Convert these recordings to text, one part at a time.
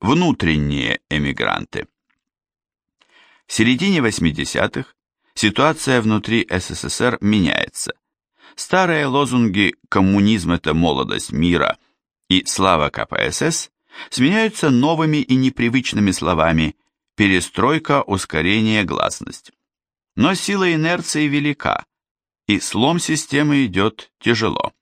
внутренние эмигранты. В середине 80-х ситуация внутри СССР меняется. Старые лозунги «коммунизм – это молодость мира» и «слава КПСС» сменяются новыми и непривычными словами «перестройка, ускорение, гласность». Но сила инерции велика, и слом системы идет тяжело.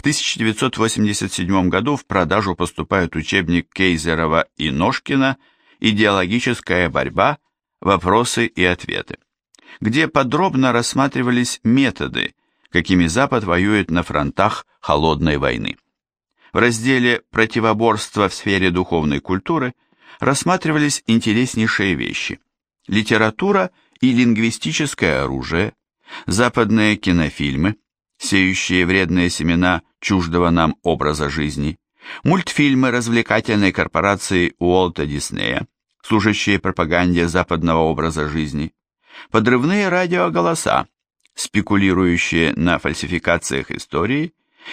В 1987 году в продажу поступает учебник Кейзерова и Ножкина «Идеологическая борьба. Вопросы и ответы», где подробно рассматривались методы, какими Запад воюет на фронтах холодной войны. В разделе «Противоборство в сфере духовной культуры» рассматривались интереснейшие вещи – литература и лингвистическое оружие, западные кинофильмы, сеющие вредные семена чуждого нам образа жизни, мультфильмы развлекательной корпорации Уолта Диснея, служащие пропаганде западного образа жизни, подрывные радиоголоса, спекулирующие на фальсификациях истории,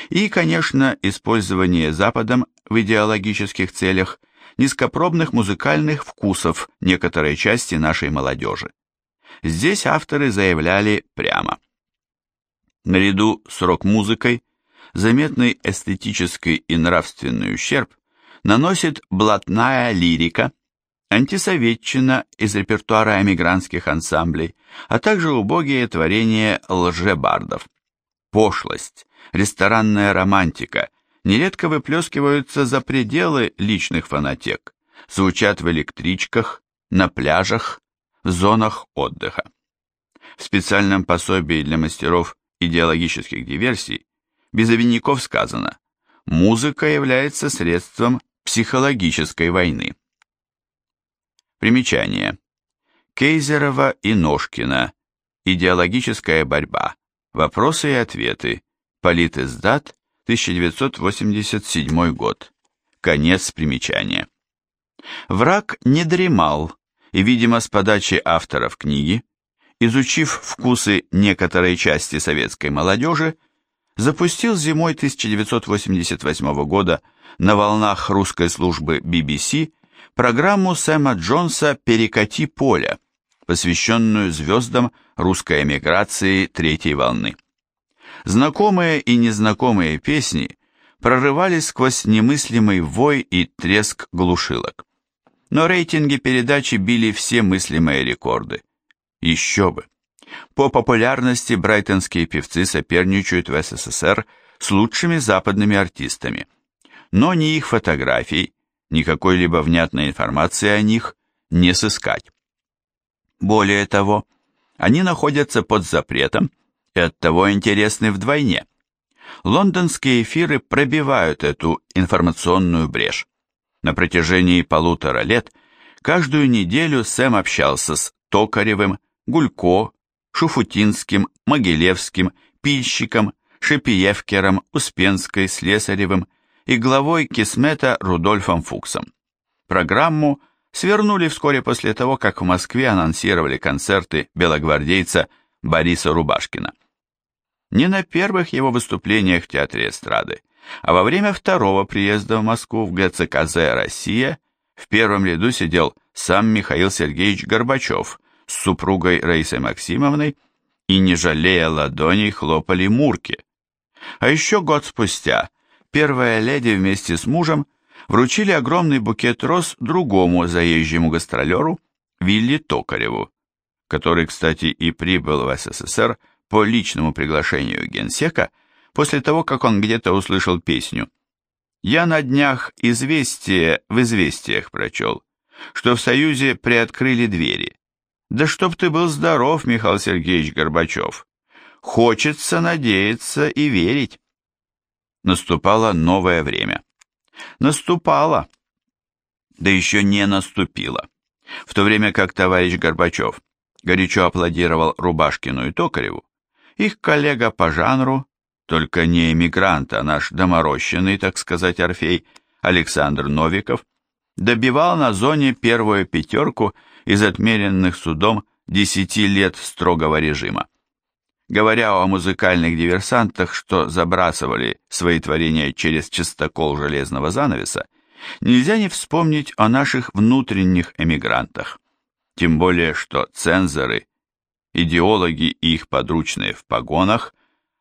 и, конечно, использование Западом в идеологических целях низкопробных музыкальных вкусов некоторой части нашей молодежи. Здесь авторы заявляли прямо – Наряду с рок-музыкой заметный эстетический и нравственный ущерб наносит блатная лирика, антисоветчина из репертуара эмигрантских ансамблей, а также убогие творения лжебардов. Пошлость, ресторанная романтика нередко выплескиваются за пределы личных фонотек, звучат в электричках, на пляжах, в зонах отдыха. В специальном пособии для мастеров идеологических диверсий, без обиняков сказано, музыка является средством психологической войны. Примечание. Кейзерова и Ножкина. Идеологическая борьба. Вопросы и ответы. Политиздат, 1987 год. Конец примечания. Враг не дремал, и, видимо, с подачи авторов книги, изучив вкусы некоторой части советской молодежи, запустил зимой 1988 года на волнах русской службы BBC программу Сэма Джонса «Перекати поле», посвященную звездам русской эмиграции третьей волны. Знакомые и незнакомые песни прорывались сквозь немыслимый вой и треск глушилок. Но рейтинги передачи били все мыслимые рекорды. Еще бы. По популярности брайтонские певцы соперничают в СССР с лучшими западными артистами. Но ни их фотографий, ни какой-либо внятной информации о них не сыскать. Более того, они находятся под запретом и оттого интересны вдвойне. Лондонские эфиры пробивают эту информационную брешь. На протяжении полутора лет каждую неделю Сэм общался с Токаревым, Гулько, Шуфутинским, Могилевским, Пильщиком, Шепиевкером, Успенской, Слесаревым и главой Кисмета Рудольфом Фуксом. Программу свернули вскоре после того, как в Москве анонсировали концерты белогвардейца Бориса Рубашкина. Не на первых его выступлениях в Театре эстрады, а во время второго приезда в Москву в ГЦКЗ «Россия» в первом ряду сидел сам Михаил Сергеевич Горбачев, с супругой Раисой Максимовной и, не жалея ладоней, хлопали мурки. А еще год спустя первая леди вместе с мужем вручили огромный букет роз другому заезжему гастролеру Вилли Токареву, который, кстати, и прибыл в СССР по личному приглашению генсека после того, как он где-то услышал песню. Я на днях известие в известиях прочел, что в Союзе приоткрыли двери. Да чтоб ты был здоров, Михаил Сергеевич Горбачев. Хочется надеяться и верить. Наступало новое время. Наступало. Да еще не наступило. В то время как товарищ Горбачев горячо аплодировал Рубашкину и Токареву, их коллега по жанру, только не эмигрант, а наш доморощенный, так сказать, Орфей, Александр Новиков, добивал на зоне первую пятерку из отмеренных судом десяти лет строгого режима. Говоря о музыкальных диверсантах, что забрасывали свои творения через частокол железного занавеса, нельзя не вспомнить о наших внутренних эмигрантах, тем более что цензоры, идеологи и их подручные в погонах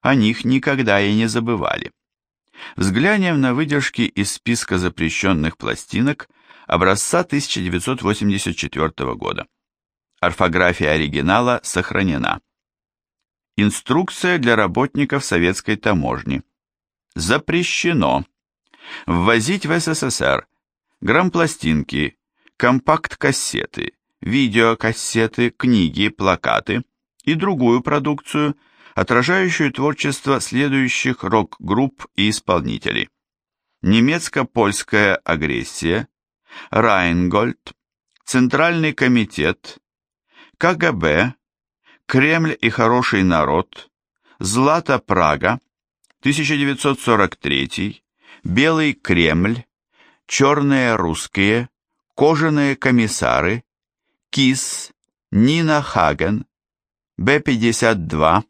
о них никогда и не забывали. Взглянем на выдержки из списка запрещенных пластинок образца 1984 года. Орфография оригинала сохранена. Инструкция для работников советской таможни. Запрещено ввозить в СССР грампластинки, компакт-кассеты, видеокассеты, книги, плакаты и другую продукцию, отражающую творчество следующих рок-групп и исполнителей. Немецко-польская агрессия, Райнгольд, Центральный комитет, КГБ, Кремль и хороший народ, Злата Прага, 1943, Белый Кремль, Черные русские, Кожаные комиссары, КИС, Нина Хаген, Б-52,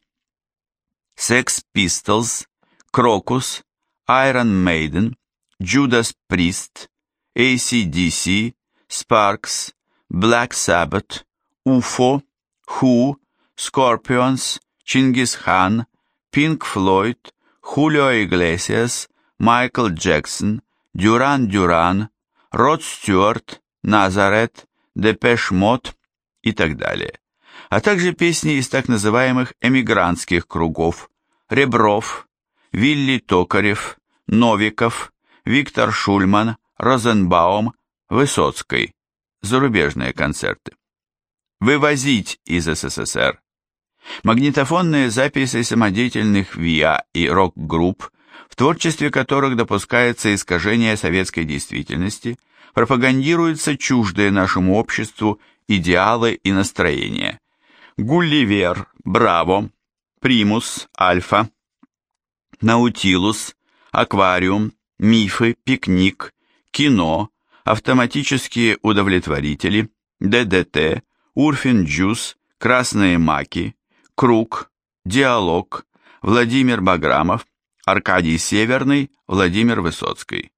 Sex Pistols, Krokus, Iron Maiden, Judas Priest, ACDC, Sparks, Black Sabbath, UFO, Who, Scorpions, Чингис Хан, Pink Floyd, Julio Iglesias, Майкл Джексон, Duran Duran, Род Стюарт, Nazareth, Depeche Mode и так далее, а также песни из так называемых эмигрантских кругов. Ребров, Вилли Токарев, Новиков, Виктор Шульман, Розенбаум, Высоцкой, зарубежные концерты. Вывозить из СССР. Магнитофонные записи самодеятельных ВИА и рок-групп в творчестве которых допускается искажение советской действительности, пропагандируются чуждые нашему обществу идеалы и настроения. Гулливер, Браво, Примус, Альфа, Наутилус, Аквариум, Мифы, Пикник, Кино, Автоматические удовлетворители, ДДТ, Урфин Джус, Красные маки, Круг, Диалог, Владимир Баграмов, Аркадий Северный, Владимир Высоцкий.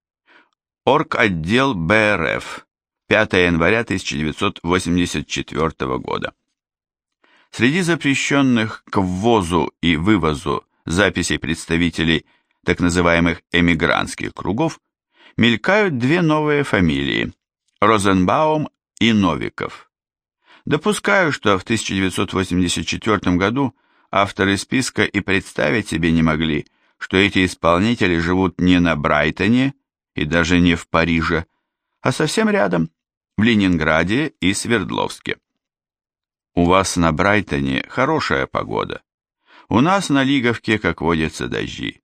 Орг-отдел БРФ. 5 января 1984 года. Среди запрещенных к ввозу и вывозу записей представителей так называемых эмигрантских кругов мелькают две новые фамилии – Розенбаум и Новиков. Допускаю, что в 1984 году авторы списка и представить себе не могли – что эти исполнители живут не на Брайтоне и даже не в Париже, а совсем рядом, в Ленинграде и Свердловске. У вас на Брайтоне хорошая погода. У нас на Лиговке, как водятся, дожди.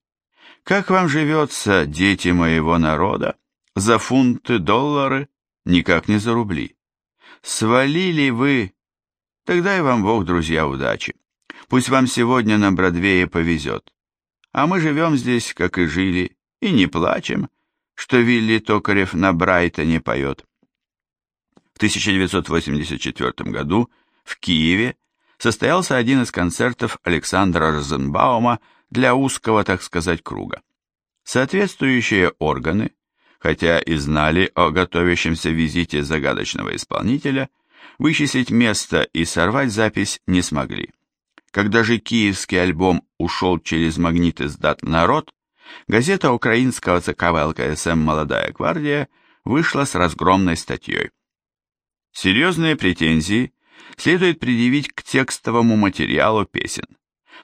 Как вам живется, дети моего народа? За фунты, доллары, никак не за рубли. Свалили вы, тогда и вам Бог, друзья, удачи. Пусть вам сегодня на Бродвее повезет. А мы живем здесь, как и жили, и не плачем, что Вилли Токарев на Брайтоне поет. В 1984 году в Киеве состоялся один из концертов Александра Розенбаума для узкого, так сказать, круга. Соответствующие органы, хотя и знали о готовящемся визите загадочного исполнителя, вычислить место и сорвать запись не смогли. Когда же киевский альбом ушел через магнит издат «Народ», газета украинского ЦК ВЛКСМ «Молодая гвардия» вышла с разгромной статьей. Серьезные претензии следует предъявить к текстовому материалу песен.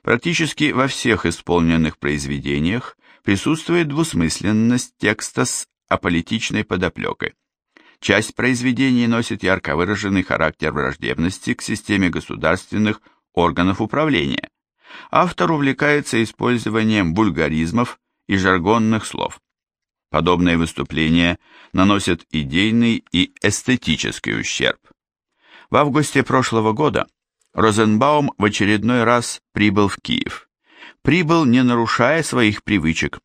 Практически во всех исполненных произведениях присутствует двусмысленность текста с аполитичной подоплекой. Часть произведений носит ярко выраженный характер враждебности к системе государственных органов управления. Автор увлекается использованием бульгаризмов и жаргонных слов. Подобные выступления наносят идейный и эстетический ущерб. В августе прошлого года Розенбаум в очередной раз прибыл в Киев. Прибыл, не нарушая своих привычек.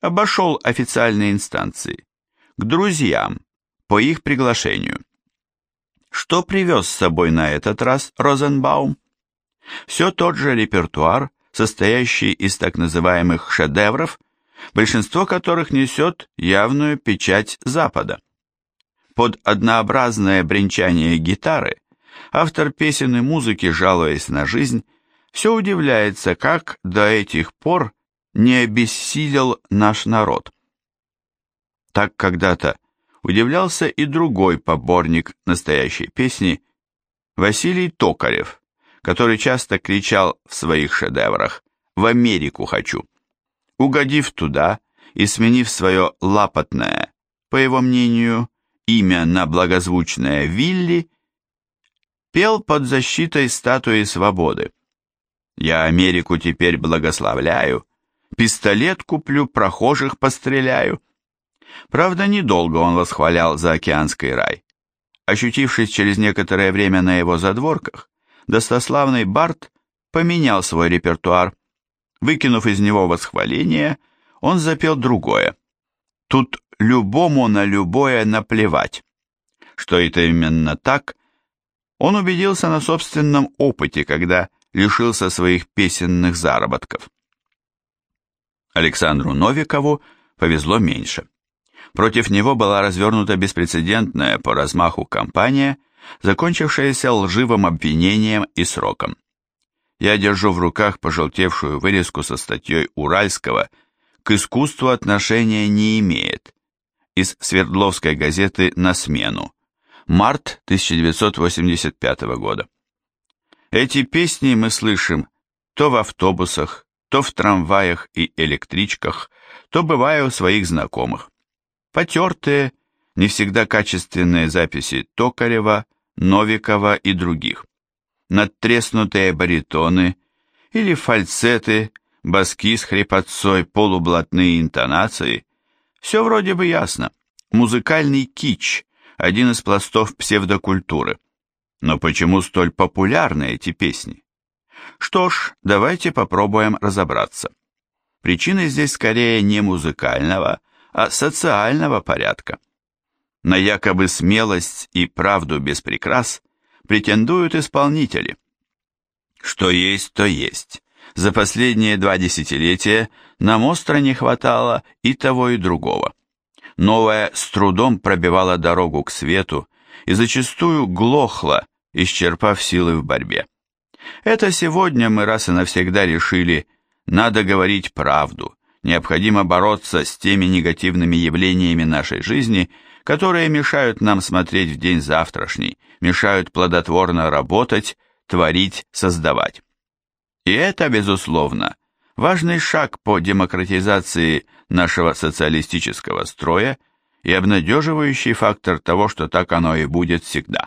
Обошел официальные инстанции. К друзьям, по их приглашению. Что привез с собой на этот раз Розенбаум? Все тот же репертуар, состоящий из так называемых шедевров, большинство которых несет явную печать Запада. Под однообразное бренчание гитары автор песен и музыки, жалуясь на жизнь, все удивляется, как до этих пор не обессилел наш народ. Так когда-то удивлялся и другой поборник настоящей песни Василий Токарев, который часто кричал в своих шедеврах «В Америку хочу». Угодив туда и сменив свое лапотное, по его мнению, имя на благозвучное Вилли, пел под защитой статуи свободы. «Я Америку теперь благословляю, пистолет куплю, прохожих постреляю». Правда, недолго он восхвалял заокеанский рай. Ощутившись через некоторое время на его задворках, достославный Барт поменял свой репертуар. Выкинув из него восхваление, он запел другое. Тут любому на любое наплевать. Что это именно так, он убедился на собственном опыте, когда лишился своих песенных заработков. Александру Новикову повезло меньше. Против него была развернута беспрецедентная по размаху кампания, закончившаяся лживым обвинением и сроком. Я держу в руках пожелтевшую вырезку со статьей Уральского «К искусству отношения не имеет» из Свердловской газеты «На смену», март 1985 года. Эти песни мы слышим то в автобусах, то в трамваях и электричках, то бывая у своих знакомых. Потертые, не всегда качественные записи Токарева, Новикова и других. Надтреснутые баритоны или фальцеты, баски с хрипотцой, полублатные интонации. Все вроде бы ясно. Музыкальный кич – один из пластов псевдокультуры. Но почему столь популярны эти песни? Что ж, давайте попробуем разобраться. Причины здесь скорее не музыкального, а социального порядка. На якобы смелость и правду без прикрас претендуют исполнители. Что есть, то есть. За последние два десятилетия нам остро не хватало и того, и другого. Новое с трудом пробивало дорогу к свету и зачастую глохло, исчерпав силы в борьбе. Это сегодня мы раз и навсегда решили, надо говорить правду, необходимо бороться с теми негативными явлениями нашей жизни, которые мешают нам смотреть в день завтрашний, мешают плодотворно работать, творить, создавать. И это, безусловно, важный шаг по демократизации нашего социалистического строя и обнадеживающий фактор того, что так оно и будет всегда.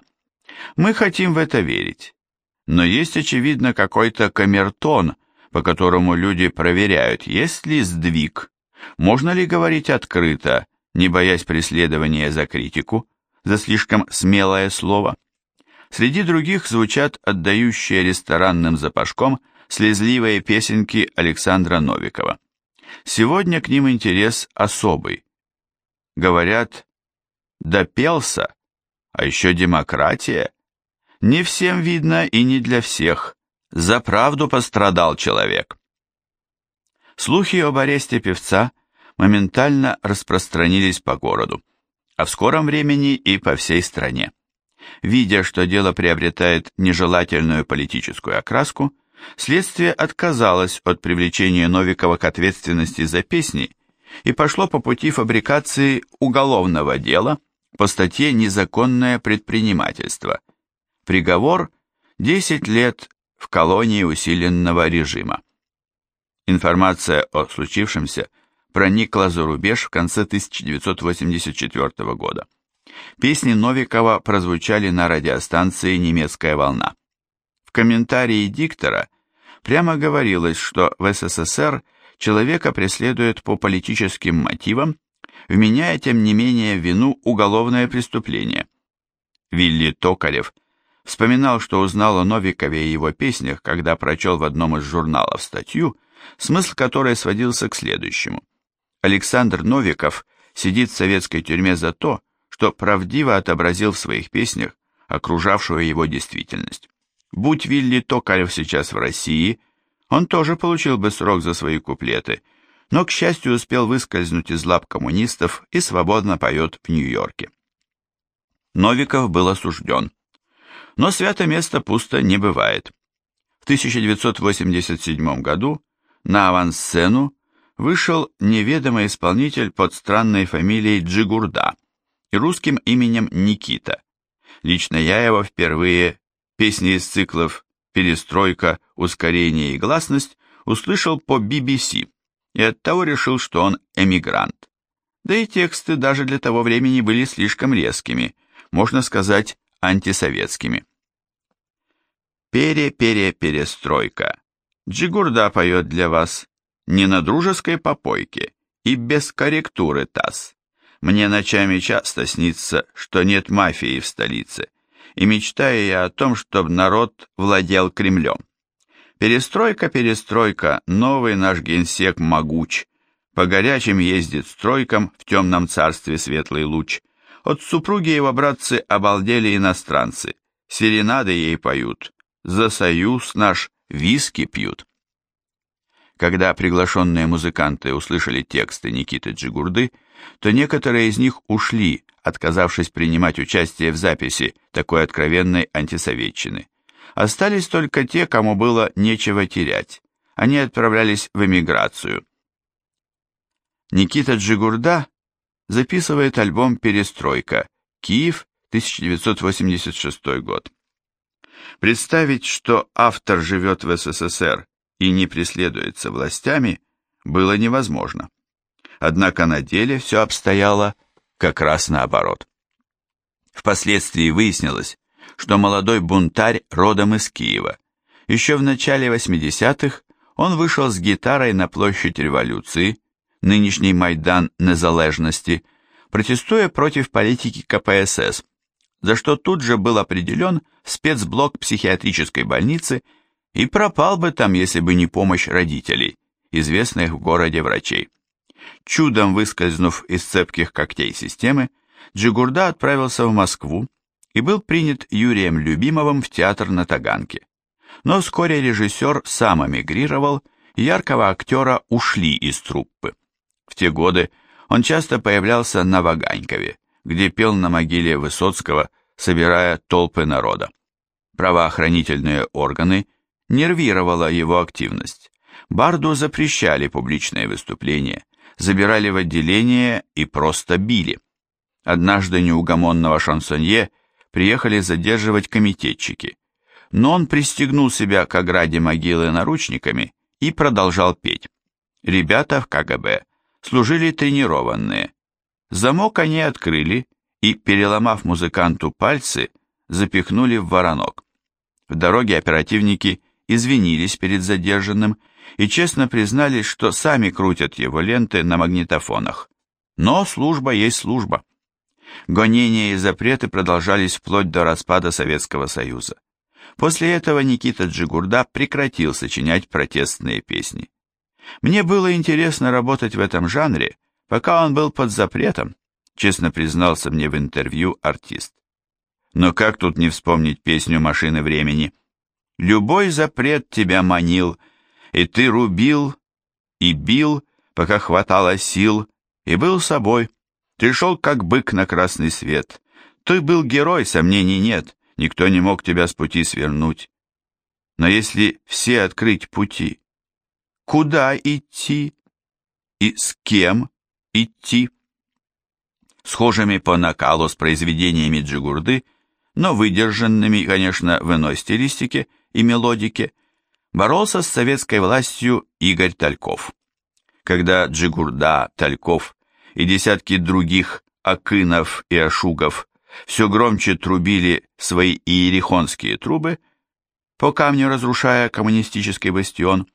Мы хотим в это верить. Но есть, очевидно, какой-то камертон, по которому люди проверяют, есть ли сдвиг, можно ли говорить открыто, не боясь преследования за критику, за слишком смелое слово. Среди других звучат отдающие ресторанным запашком слезливые песенки Александра Новикова. Сегодня к ним интерес особый. Говорят, допелся, а еще демократия. Не всем видно и не для всех. За правду пострадал человек. Слухи об аресте певца моментально распространились по городу, а в скором времени и по всей стране. Видя, что дело приобретает нежелательную политическую окраску, следствие отказалось от привлечения Новикова к ответственности за песни и пошло по пути фабрикации уголовного дела по статье «Незаконное предпринимательство». Приговор – 10 лет в колонии усиленного режима. Информация о случившемся проникла за рубеж в конце 1984 года. Песни Новикова прозвучали на радиостанции «Немецкая волна». В комментарии диктора прямо говорилось, что в СССР человека преследуют по политическим мотивам, вменяя тем не менее вину уголовное преступление. Вилли Токарев Вспоминал, что узнал о Новикове и его песнях, когда прочел в одном из журналов статью, смысл которой сводился к следующему. Александр Новиков сидит в советской тюрьме за то, что правдиво отобразил в своих песнях окружавшую его действительность. Будь Вилли Токарев сейчас в России, он тоже получил бы срок за свои куплеты, но, к счастью, успел выскользнуть из лап коммунистов и свободно поет в Нью-Йорке. Новиков был осужден. Но свято место пусто не бывает. В 1987 году на авансцену вышел неведомый исполнитель под странной фамилией Джигурда и русским именем Никита. Лично я его впервые, песни из циклов «Перестройка», «Ускорение» и «Гласность» услышал по BBC и оттого решил, что он эмигрант. Да и тексты даже для того времени были слишком резкими, можно сказать, антисоветскими. «Пере-пере-перестройка». Джигурда поет для вас не на дружеской попойке и без корректуры таз. Мне ночами часто снится, что нет мафии в столице, и мечтаю я о том, чтобы народ владел Кремлем. Перестройка, перестройка, новый наш генсек могуч, по горячим ездит стройкам в темном царстве светлый луч. От супруги его братцы обалдели иностранцы, серенады ей поют, за союз наш виски пьют. Когда приглашенные музыканты услышали тексты Никиты Джигурды, то некоторые из них ушли, отказавшись принимать участие в записи такой откровенной антисоветчины. Остались только те, кому было нечего терять. Они отправлялись в эмиграцию. Никита Джигурда записывает альбом «Перестройка», Киев, 1986 год. Представить, что автор живет в СССР и не преследуется властями, было невозможно. Однако на деле все обстояло как раз наоборот. Впоследствии выяснилось, что молодой бунтарь родом из Киева. Еще в начале 80-х он вышел с гитарой на площадь революции, нынешний Майдан Незалежности, протестуя против политики КПСС, за что тут же был определен спецблок психиатрической больницы и пропал бы там, если бы не помощь родителей, известных в городе врачей. Чудом выскользнув из цепких когтей системы, Джигурда отправился в Москву и был принят Юрием Любимовым в театр на Таганке. Но вскоре режиссер сам эмигрировал, яркого актера ушли из труппы. В те годы он часто появлялся на Ваганькове, где пел на могиле Высоцкого, собирая толпы народа. Правоохранительные органы – нервировала его активность. Барду запрещали публичные выступления, забирали в отделение и просто били. Однажды неугомонного шансонье приехали задерживать комитетчики, но он пристегнул себя к ограде могилы наручниками и продолжал петь. Ребята в КГБ служили тренированные. Замок они открыли и, переломав музыканту пальцы, запихнули в воронок. В дороге оперативники извинились перед задержанным и честно признались, что сами крутят его ленты на магнитофонах. Но служба есть служба. Гонения и запреты продолжались вплоть до распада Советского Союза. После этого Никита Джигурда прекратил сочинять протестные песни. Мне было интересно работать в этом жанре, пока он был под запретом, честно признался мне в интервью артист. Но как тут не вспомнить песню «Машины времени»? Любой запрет тебя манил, и ты рубил и бил, пока хватало сил, и был собой. Ты шел, как бык на красный свет. Ты был герой, сомнений нет, никто не мог тебя с пути свернуть. Но если все открыть пути, куда идти и с кем идти? Схожими по накалу с произведениями Джигурды, но выдержанными, конечно, в иной стилистике – и мелодике, боролся с советской властью Игорь Тальков. Когда Джигурда, Тальков и десятки других Акынов и Ашугов все громче трубили свои иерихонские трубы, по камню разрушая коммунистический бастион,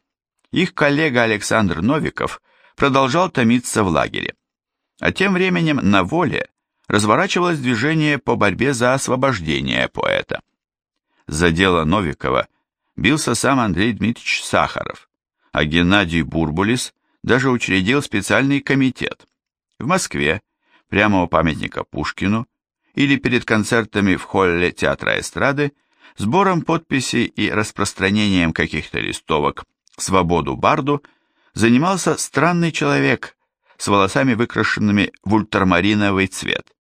их коллега Александр Новиков продолжал томиться в лагере. А тем временем на воле разворачивалось движение по борьбе за освобождение поэта. За дело Новикова бился сам Андрей Дмитриевич Сахаров, а Геннадий Бурбулис даже учредил специальный комитет. В Москве, прямо у памятника Пушкину, или перед концертами в холле театра эстрады, сбором подписей и распространением каких-то листовок «Свободу Барду» занимался странный человек с волосами, выкрашенными в ультрамариновый цвет.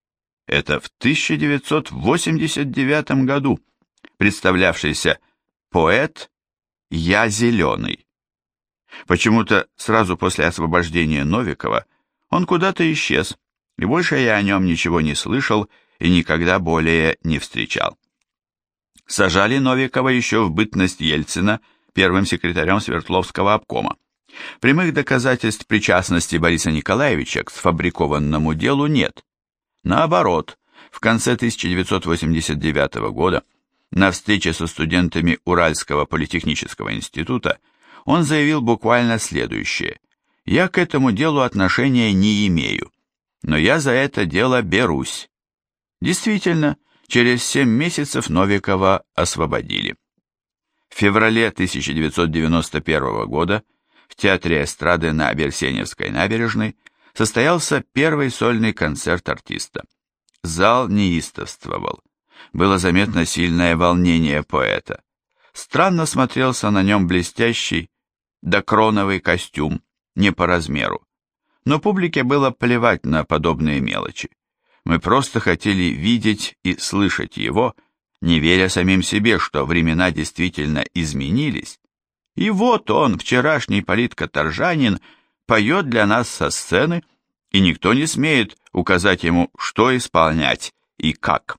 Это в 1989 году представлявшийся поэт «Я зеленый». Почему-то сразу после освобождения Новикова он куда-то исчез, и больше я о нем ничего не слышал и никогда более не встречал. Сажали Новикова еще в бытность Ельцина первым секретарем Свердловского обкома. Прямых доказательств причастности Бориса Николаевича к сфабрикованному делу нет. Наоборот, в конце 1989 года на встрече со студентами Уральского политехнического института он заявил буквально следующее. «Я к этому делу отношения не имею, но я за это дело берусь». Действительно, через семь месяцев Новикова освободили. В феврале 1991 года в Театре эстрады на Берсеневской набережной состоялся первый сольный концерт артиста. Зал неистовствовал. Было заметно сильное волнение поэта. Странно смотрелся на нем блестящий, докроновый костюм, не по размеру. Но публике было плевать на подобные мелочи. Мы просто хотели видеть и слышать его, не веря самим себе, что времена действительно изменились. И вот он, вчерашний политкоторжанин, поет для нас со сцены, и никто не смеет указать ему, что исполнять и как.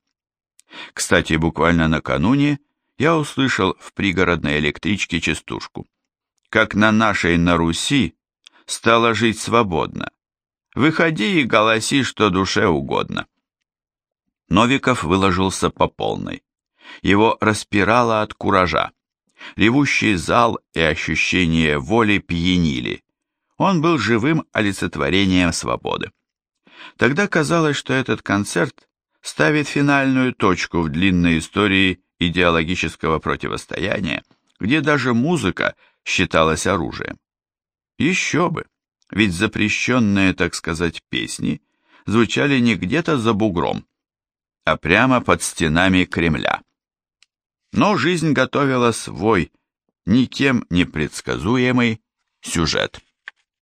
Кстати, буквально накануне я услышал в пригородной электричке частушку. Как на нашей на Руси стало жить свободно. Выходи и голоси, что душе угодно. Новиков выложился по полной. Его распирало от куража. Ревущий зал и ощущение воли пьянили. Он был живым олицетворением свободы. Тогда казалось, что этот концерт ставит финальную точку в длинной истории идеологического противостояния, где даже музыка считалась оружием. Еще бы! ведь запрещенные, так сказать, песни звучали не где-то за бугром, а прямо под стенами Кремля. Но жизнь готовила свой, никем не предсказуемый сюжет.